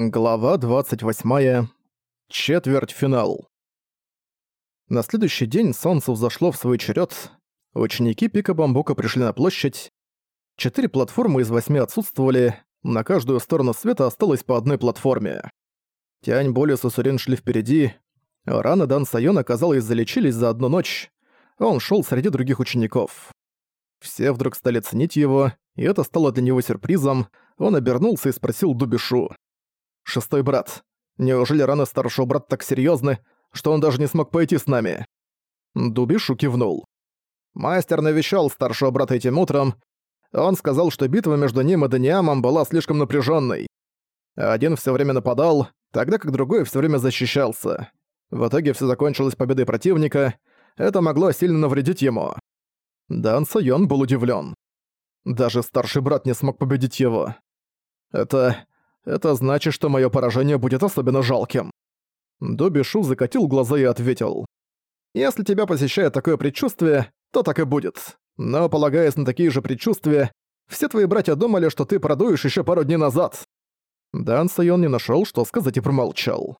Глава 28. Четвертьфинал. На следующий день солнце взошло в свой черед. Ученики Пика Бамбука пришли на площадь. Четыре платформы из восьми отсутствовали, на каждую сторону света осталось по одной платформе. Тянь, Болес и Сурин шли впереди. Раны Дан Сайона, казалось, залечились за одну ночь. Он шел среди других учеников. Все вдруг стали ценить его, и это стало для него сюрпризом. Он обернулся и спросил Дубишу. «Шестой брат, неужели раны старшего брата так серьезны, что он даже не смог пойти с нами?» Дубишу кивнул. Мастер навещал старшего брата этим утром. Он сказал, что битва между ним и Даниамом была слишком напряженной. Один все время нападал, тогда как другой все время защищался. В итоге все закончилось победой противника. Это могло сильно навредить ему. Дан Сайон был удивлен. Даже старший брат не смог победить его. Это... Это значит, что мое поражение будет особенно жалким. Добби Шу закатил глаза и ответил. «Если тебя посещает такое предчувствие, то так и будет. Но, полагаясь на такие же предчувствия, все твои братья думали, что ты продуешь еще пару дней назад». Дан Сайон не нашел, что сказать и промолчал.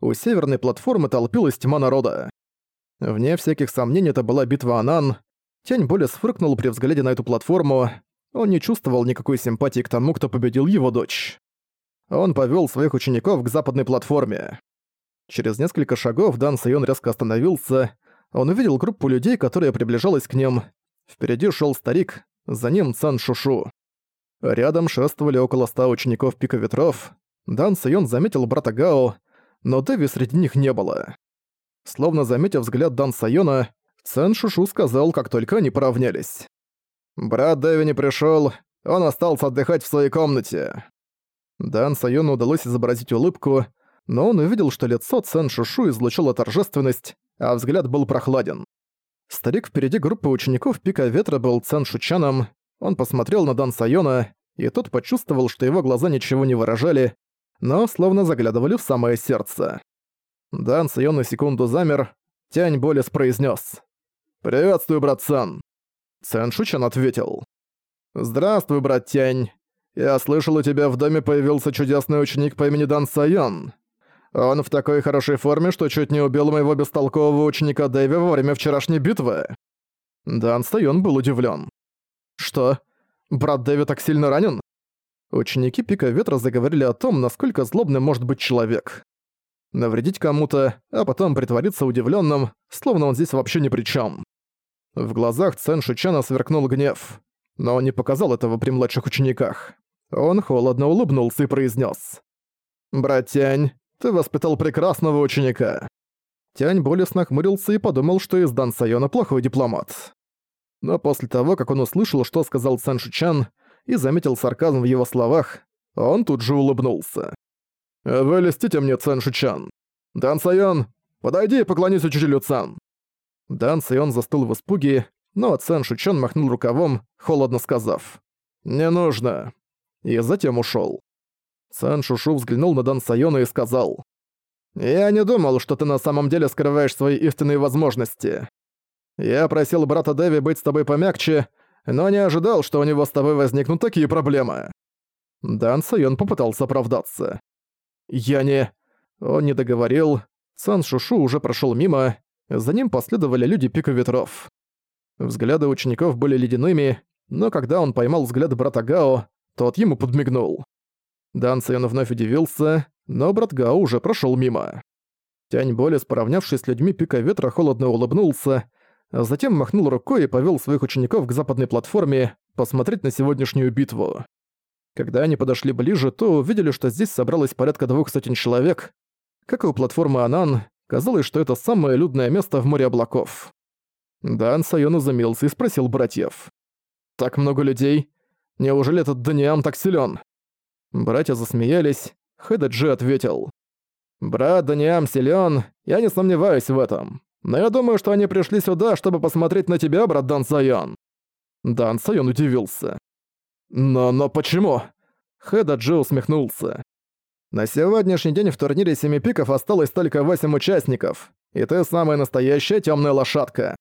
У северной платформы толпилась тьма народа. Вне всяких сомнений это была битва Анан. Тень боли сфыркнул при взгляде на эту платформу. Он не чувствовал никакой симпатии к тому, кто победил его дочь он повёл своих учеников к западной платформе. Через несколько шагов Дан Сайон резко остановился. Он увидел группу людей, которая приближалась к ним. Впереди шёл старик, за ним Цан Шушу. Рядом шествовали около ста учеников Пика Ветров. Дан Сайон заметил брата Гао, но Дэви среди них не было. Словно заметив взгляд Дан Сайона, Цан Шушу сказал, как только они поравнялись. «Брат Дэви не пришёл, он остался отдыхать в своей комнате. Дан Сайону удалось изобразить улыбку, но он увидел, что лицо Цен Шушу излучило торжественность, а взгляд был прохладен. Старик впереди группы учеников Пика Ветра был Цен Шучаном, он посмотрел на Дан Сайона, и тот почувствовал, что его глаза ничего не выражали, но словно заглядывали в самое сердце. Дан Сайон на секунду замер, Тянь Болес произнес: «Приветствую, брат Цен!» Цен Шучан ответил. «Здравствуй, брат Тянь. Я слышал, у тебя в доме появился чудесный ученик по имени Дан Сайон. Он в такой хорошей форме, что чуть не убил моего бестолкового ученика Дэви во время вчерашней битвы». Дан Сайон был удивлен. «Что? Брат Дэви так сильно ранен?» Ученики Пика Ветра заговорили о том, насколько злобным может быть человек. Навредить кому-то, а потом притвориться удивленным, словно он здесь вообще ни при чем. В глазах Цен Шучана сверкнул гнев но он не показал этого при младших учениках. Он холодно улыбнулся и произнес: «Брат Тянь, ты воспитал прекрасного ученика». Тянь болезненно нахмурился и подумал, что из Дан Сайона плохой дипломат. Но после того, как он услышал, что сказал Цэн Шичан, и заметил сарказм в его словах, он тут же улыбнулся. «Вы льстите мне, Цэн Шичан. Дан Сайон, подойди и поклонись учителю Цан». Дан Сайон застыл в испуге, но Цэн Шучон махнул рукавом, холодно сказав «Не нужно», и затем ушёл. Цэн Шушу взглянул на Дан Сайона и сказал «Я не думал, что ты на самом деле скрываешь свои истинные возможности. Я просил брата Дэви быть с тобой помягче, но не ожидал, что у него с тобой возникнут такие проблемы». Дан Сайон попытался оправдаться. «Я не...» Он не договорил. Цан Шушу уже прошёл мимо, за ним последовали люди Пика Ветров. Взгляды учеников были ледяными, но когда он поймал взгляд брата Гао, тот ему подмигнул. Дан Сайон вновь удивился, но брат Гао уже прошел мимо. Тянь Болес, поравнявшись с людьми пика ветра, холодно улыбнулся, а затем махнул рукой и повел своих учеников к западной платформе посмотреть на сегодняшнюю битву. Когда они подошли ближе, то увидели, что здесь собралось порядка двух сотен человек. Как и у платформы Анан, казалось, что это самое людное место в море облаков. Дан Сайон изумился и спросил братьев. «Так много людей? Неужели этот Даниам так силен? Братья засмеялись, Хэдаджи ответил. «Брат Даниам силен, я не сомневаюсь в этом. Но я думаю, что они пришли сюда, чтобы посмотреть на тебя, брат Дан Сайон». Дан Сайон удивился. «Но, но почему?» Хэдаджи усмехнулся. «На сегодняшний день в турнире Семи Пиков осталось только восемь участников, и ты самая настоящая темная лошадка.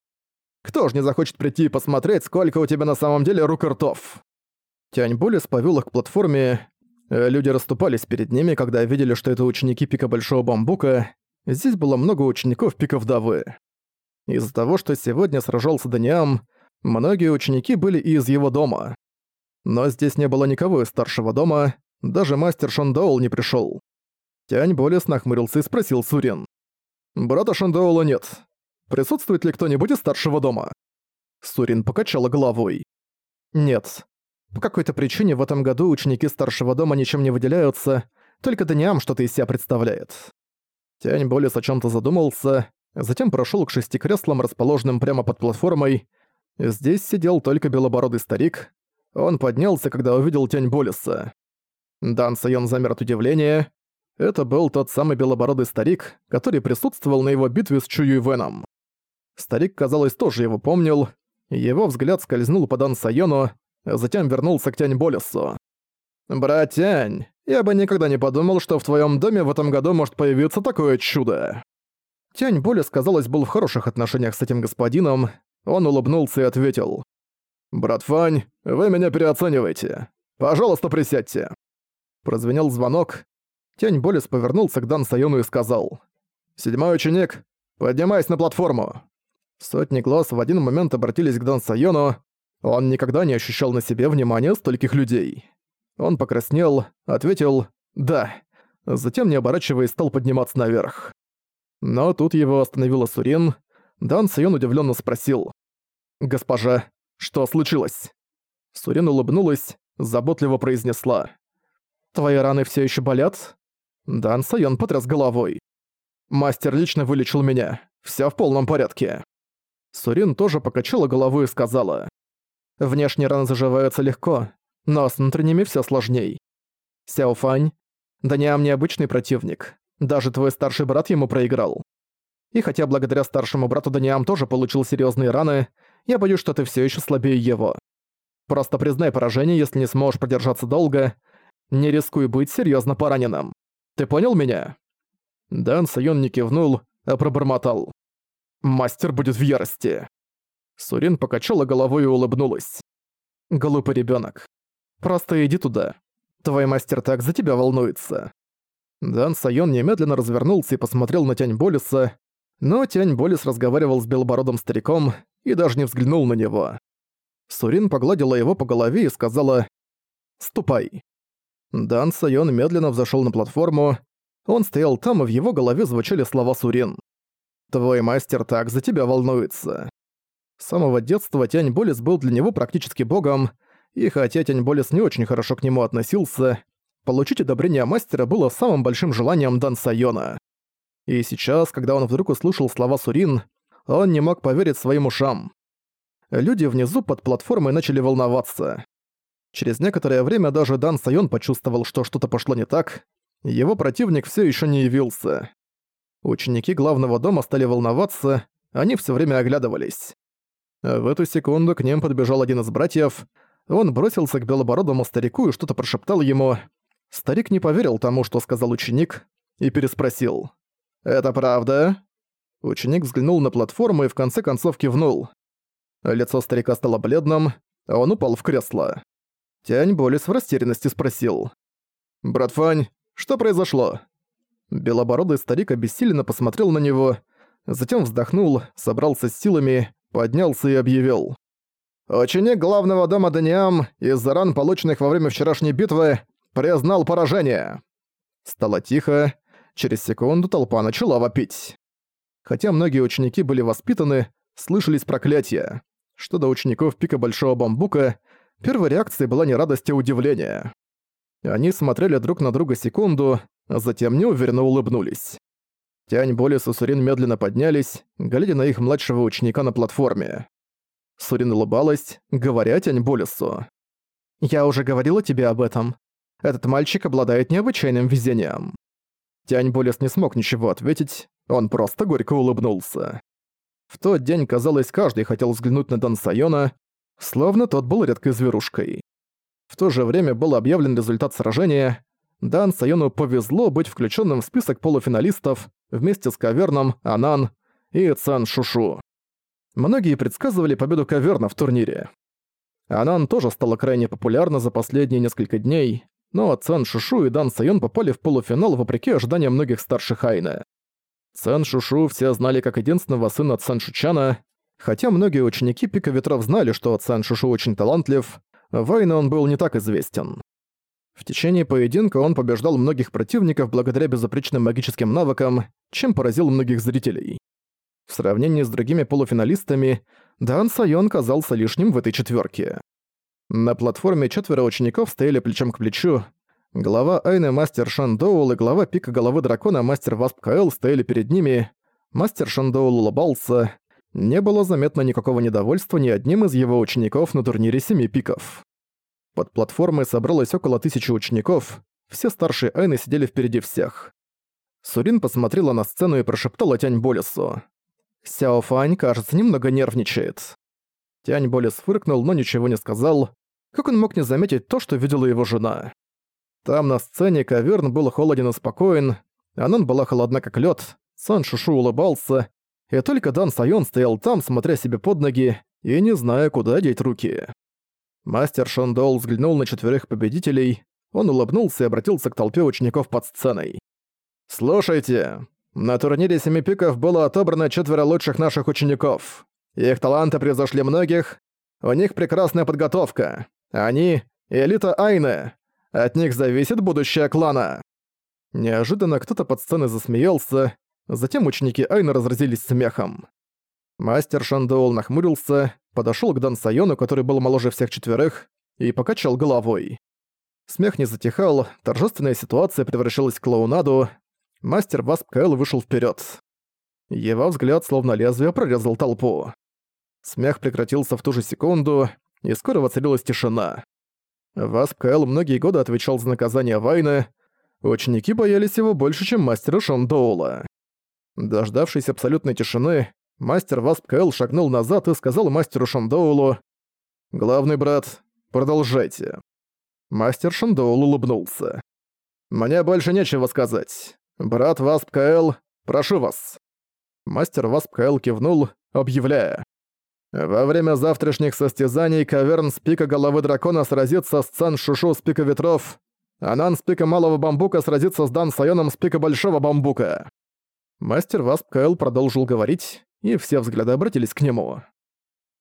Кто ж не захочет прийти и посмотреть, сколько у тебя на самом деле рук и ртов?» Тянь Болес повёл их к платформе. Э, люди расступались перед ними, когда видели, что это ученики Пика Большого Бамбука. Здесь было много учеников Пика Вдовы. Из-за того, что сегодня сражался Даниам, многие ученики были и из его дома. Но здесь не было никого из старшего дома, даже мастер Шандоул не пришёл. Тянь Болес нахмурился и спросил Сурин. «Брата Шандоула нет. Присутствует ли кто-нибудь из старшего дома?» Сурин покачала головой. «Нет. По какой-то причине в этом году ученики старшего дома ничем не выделяются, только Даниам что-то из себя представляет». Тянь Болес о чем то задумался, затем прошел к шести креслам, расположенным прямо под платформой. Здесь сидел только белобородый старик. Он поднялся, когда увидел Тянь Болеса. Дан Сайон замер от удивления. Это был тот самый белобородый старик, который присутствовал на его битве с Чую Веном. Старик, казалось, тоже его помнил. Его взгляд скользнул по Дан Сайону, а затем вернулся к Тянь Болесу. «Братянь, я бы никогда не подумал, что в твоем доме в этом году может появиться такое чудо». Тянь Болес, казалось, был в хороших отношениях с этим господином. Он улыбнулся и ответил. «Брат Фань, вы меня переоцениваете. Пожалуйста, присядьте». Прозвенел звонок. Тянь Болес повернулся к Дан Сайону и сказал. «Седьмой ученик, поднимайся на платформу». Сотни глаз в один момент обратились к Дан Сайону. Он никогда не ощущал на себе внимания стольких людей. Он покраснел, ответил «да», затем, не оборачиваясь, стал подниматься наверх. Но тут его остановила Сурин. Дан Сайон удивленно спросил «Госпожа, что случилось?» Сурин улыбнулась, заботливо произнесла «Твои раны все еще болят?» Дан Сайон потряс головой. «Мастер лично вылечил меня. Все в полном порядке». Сурин тоже покачала головой и сказала. «Внешние раны заживаются легко, но с внутренними все сложней. Сяофань, Даниам необычный противник. Даже твой старший брат ему проиграл. И хотя благодаря старшему брату Даниам тоже получил серьезные раны, я боюсь, что ты все еще слабее его. Просто признай поражение, если не сможешь продержаться долго. Не рискуй быть серьезно пораненным. Ты понял меня?» Дан Сайон не кивнул, а пробормотал. «Мастер будет в ярости». Сурин покачала головой и улыбнулась. «Глупый ребенок. Просто иди туда. Твой мастер так за тебя волнуется». Дан Сайон немедленно развернулся и посмотрел на Тянь Болиса, но Тянь Болис разговаривал с белобородым стариком и даже не взглянул на него. Сурин погладила его по голове и сказала «Ступай». Дан Сайон медленно взошел на платформу. Он стоял там, и в его голове звучали слова Сурин. «Твой мастер так за тебя волнуется». С самого детства Тянь Болис был для него практически богом, и хотя Тянь Болис не очень хорошо к нему относился, получить одобрение мастера было самым большим желанием Дан Сайона. И сейчас, когда он вдруг услышал слова Сурин, он не мог поверить своим ушам. Люди внизу под платформой начали волноваться. Через некоторое время даже Дан Сайон почувствовал, что что-то пошло не так. Его противник все еще не явился. Ученики главного дома стали волноваться, они все время оглядывались. В эту секунду к ним подбежал один из братьев. Он бросился к белобородому старику и что-то прошептал ему. Старик не поверил тому, что сказал ученик, и переспросил. «Это правда?» Ученик взглянул на платформу и в конце концов кивнул. Лицо старика стало бледным, а он упал в кресло. Тянь Болис в растерянности спросил. «Брат Фань, что произошло?» Белобородый старик обессиленно посмотрел на него, затем вздохнул, собрался с силами, поднялся и объявил. «Ученик главного дома Даниам из-за ран, полученных во время вчерашней битвы, признал поражение». Стало тихо, через секунду толпа начала вопить. Хотя многие ученики были воспитаны, слышались проклятия. Что до учеников пика Большого Бамбука, первой реакцией была не радость, а удивление. Они смотрели друг на друга секунду, а затем неуверенно улыбнулись. Тянь Болис и Сурин медленно поднялись, глядя на их младшего ученика на платформе. Сурин улыбалась, говоря Тянь Болису. «Я уже говорила тебе об этом. Этот мальчик обладает необычайным везением». Тянь Болис не смог ничего ответить, он просто горько улыбнулся. В тот день, казалось, каждый хотел взглянуть на Дан Сайона, словно тот был редкой зверушкой. В то же время был объявлен результат сражения. Дан Сайону повезло быть включенным в список полуфиналистов вместе с Каверном, Анан и Цан Шушу. Многие предсказывали победу Каверна в турнире. Анан тоже стала крайне популярна за последние несколько дней. но Цан Шушу и Дан Сайон попали в полуфинал вопреки ожиданиям многих старших Айна. Цан Шушу все знали как единственного сына Цан Шучана, хотя многие ученики Пика Ветров знали, что Цан Шушу очень талантлив, в Айна он был не так известен. В течение поединка он побеждал многих противников благодаря безупречным магическим навыкам, чем поразил многих зрителей. В сравнении с другими полуфиналистами, Дан Сайон казался лишним в этой четверке. На платформе четверо учеников стояли плечом к плечу. Глава Айны Мастер Шандоул и глава Пика Головы Дракона Мастер Васп Каэл стояли перед ними. Мастер Шандоул улыбался. Не было заметно никакого недовольства ни одним из его учеников на турнире Семи Пиков. Под платформой собралось около тысячи учеников, все старшие Айны сидели впереди всех. Сурин посмотрела на сцену и прошептала Тянь Болесу. «Сяо Фань, кажется, немного нервничает». Тянь Болес фыркнул, но ничего не сказал. Как он мог не заметить то, что видела его жена? Там на сцене Каверн был холоден и спокоен, Анан была холодна как лед. Сан Шушу улыбался, и только Дан Сайон стоял там, смотря себе под ноги и не зная, куда деть руки. Мастер Шондол взглянул на четверых победителей, он улыбнулся и обратился к толпе учеников под сценой. «Слушайте, на турнире Семи Пиков было отобрано четверо лучших наших учеников. Их таланты превзошли многих, у них прекрасная подготовка. Они — элита Айны. От них зависит будущее клана». Неожиданно кто-то под сценой засмеялся, затем ученики Айны разразились смехом. Мастер Шандоул нахмурился, подошёл к Дан Сайону, который был моложе всех четверых, и покачал головой. Смех не затихал, торжественная ситуация превращалась в клоунаду. Мастер Васп Каэл вышел вперед. Его взгляд, словно лезвие, прорезал толпу. Смех прекратился в ту же секунду, и скоро воцарилась тишина. Васп Каэл многие годы отвечал за наказание Вайны, ученики боялись его больше, чем мастера Шон Доула. Дождавшись абсолютной тишины, Мастер Васп Кэл шагнул назад и сказал мастеру Шандоулу «Главный брат, продолжайте». Мастер Шандоул улыбнулся. «Мне больше нечего сказать. Брат Васп Кэл, прошу вас». Мастер Васп Кэл кивнул, объявляя. «Во время завтрашних состязаний Каверн с пика головы дракона сразится с Цан Шушу с пика ветров, Анан с пика малого бамбука сразится с Дан Сайоном с пика большого бамбука». Мастер Васп Кэл продолжил говорить, и все взгляды обратились к нему.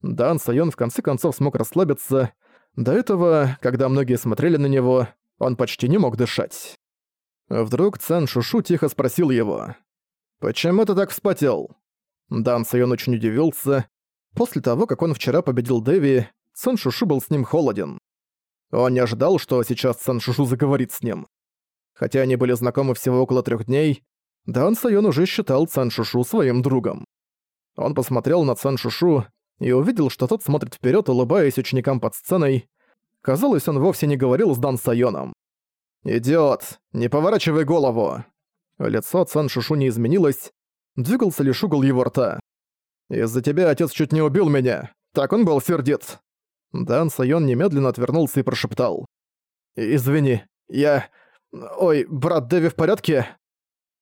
Дан Сайон в конце концов смог расслабиться. До этого, когда многие смотрели на него, он почти не мог дышать. Вдруг Цан Шушу тихо спросил его. «Почему ты так вспотел?» Дан Сайон очень удивился. После того, как он вчера победил Дэви, Цан Шушу был с ним холоден. Он не ожидал, что сейчас Цан Шушу заговорит с ним. Хотя они были знакомы всего около трех дней, Дан Сайон уже считал Цан Шушу своим другом. Он посмотрел на Цан Шушу и увидел, что тот смотрит вперед, улыбаясь ученикам под сценой. Казалось, он вовсе не говорил с Дан Сайоном. «Идиот! Не поворачивай голову!» Лицо Цан Шушу не изменилось, двигался лишь угол его рта. «Из-за тебя отец чуть не убил меня. Так он был сердит». Дан Сайон немедленно отвернулся и прошептал. «Извини, я... Ой, брат Дэви в порядке?»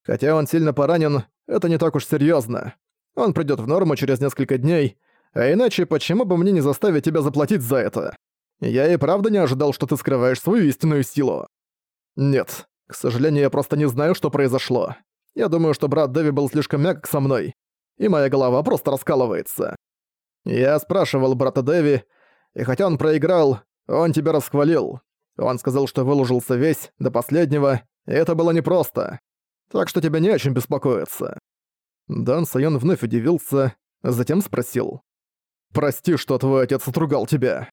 Хотя он сильно поранен, это не так уж серьезно. Он придёт в норму через несколько дней, а иначе почему бы мне не заставить тебя заплатить за это? Я и правда не ожидал, что ты скрываешь свою истинную силу. Нет, к сожалению, я просто не знаю, что произошло. Я думаю, что брат Дэви был слишком мягок со мной, и моя голова просто раскалывается. Я спрашивал брата Дэви, и хотя он проиграл, он тебя расхвалил. Он сказал, что выложился весь, до последнего, и это было непросто. Так что тебе не о чем беспокоиться. Дан Сайон вновь удивился, затем спросил. «Прости, что твой отец отругал тебя».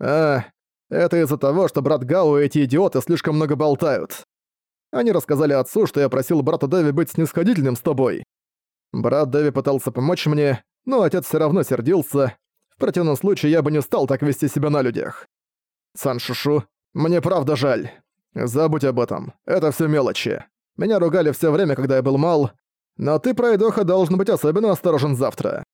«А, это из-за того, что брат Гао и эти идиоты слишком много болтают. Они рассказали отцу, что я просил брата Дэви быть снисходительным с тобой. Брат Дэви пытался помочь мне, но отец все равно сердился. В противном случае я бы не стал так вести себя на людях. Сан Шушу, мне правда жаль. Забудь об этом, это все мелочи. Меня ругали все время, когда я был мал, но ты, пройдоха, должен быть особенно осторожен завтра.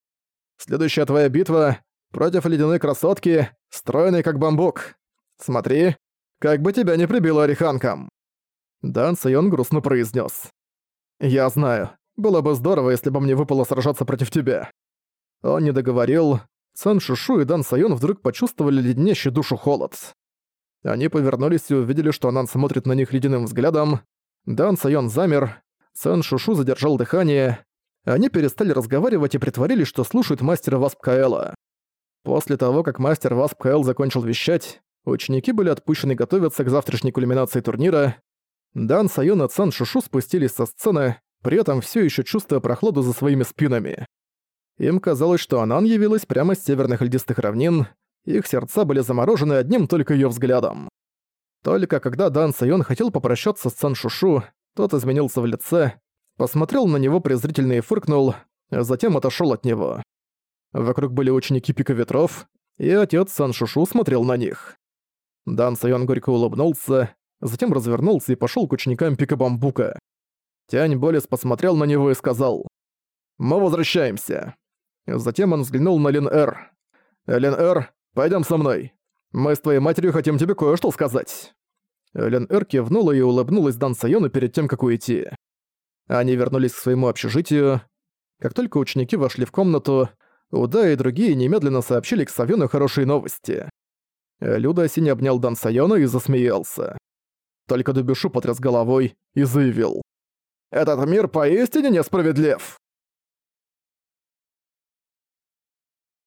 Следующая твоя битва против ледяной красотки, стройной как бамбук. Смотри, как бы тебя не прибило ореханком. Дан Сайон грустно произнес. «Я знаю. Было бы здорово, если бы мне выпало сражаться против тебя». Он не договорил. Сан Шушу и Дан Сайон вдруг почувствовали леденящий душу холод. Они повернулись и увидели, что Анан смотрит на них ледяным взглядом. Дан Сайон замер, Сэн Шушу задержал дыхание. Они перестали разговаривать и притворились, что слушают мастера Васп Каэла. После того, как мастер Васп Каэл закончил вещать, ученики были отпущены готовиться к завтрашней кульминации турнира. Дан Сайон и Сэн Шушу спустились со сцены, при этом все еще чувствуя прохладу за своими спинами. Им казалось, что Анан явилась прямо с северных льдистых равнин, их сердца были заморожены одним только ее взглядом. Только когда Дан Сайон хотел попрощаться с Сан Шушу, тот изменился в лице, посмотрел на него презрительно и фыркнул, а затем отошел от него. Вокруг были ученики Пика Ветров, и отец Сан Шушу смотрел на них. Дан Сайон горько улыбнулся, затем развернулся и пошел к ученикам Пика Бамбука. Тянь Болес посмотрел на него и сказал «Мы возвращаемся». Затем он взглянул на Лин Эр. «Лин Эр, пойдем со мной. Мы с твоей матерью хотим тебе кое-что сказать». Лин Эр кивнула и улыбнулась Дан Сайону перед тем, как уйти. Они вернулись к своему общежитию. Как только ученики вошли в комнату, Уда и другие немедленно сообщили к Савёну хорошие новости. Люда Синь обнял Дан Сайона и засмеялся. Только Дубишу потряс головой и заявил. «Этот мир поистине несправедлив!»